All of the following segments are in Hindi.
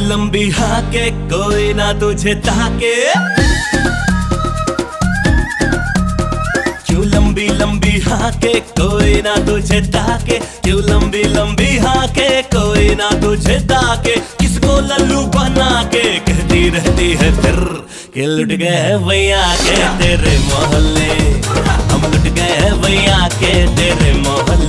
के कोई ना तुझे ताके। क्यों लंबी लंबी हाके, कोई ना तुझे ताके। क्यों लंबी लंबी हाके, कोई ना तुझे ताके। किसको लल्लू बना के कहती रहती है फिर। कि लुट गए भैया के तेरे मोहल्ले। हम लुट गए भैया के तेरे मोहल्ले।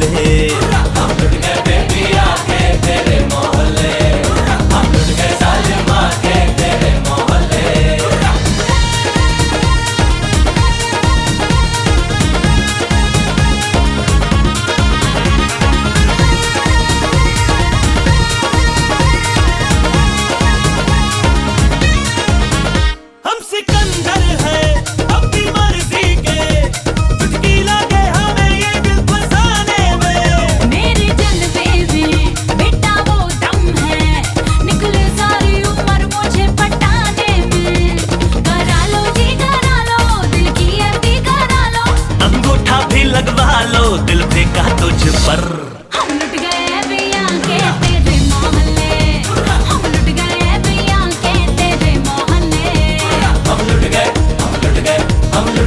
गए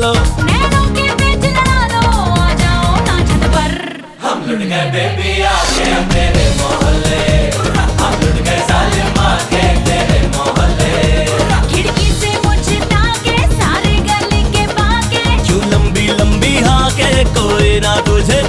नैनों के बीच लड़ा लो आ जाओ ना छत पर। हम लुट गए बेबी आके तेरे मोहल्ले। हम लुट गए सालिमा के तेरे मोहल्ले। खिड़की से मुझे ताके सारे गली के बाके क्यों लंबी लंबी हाके कोई ना तुझे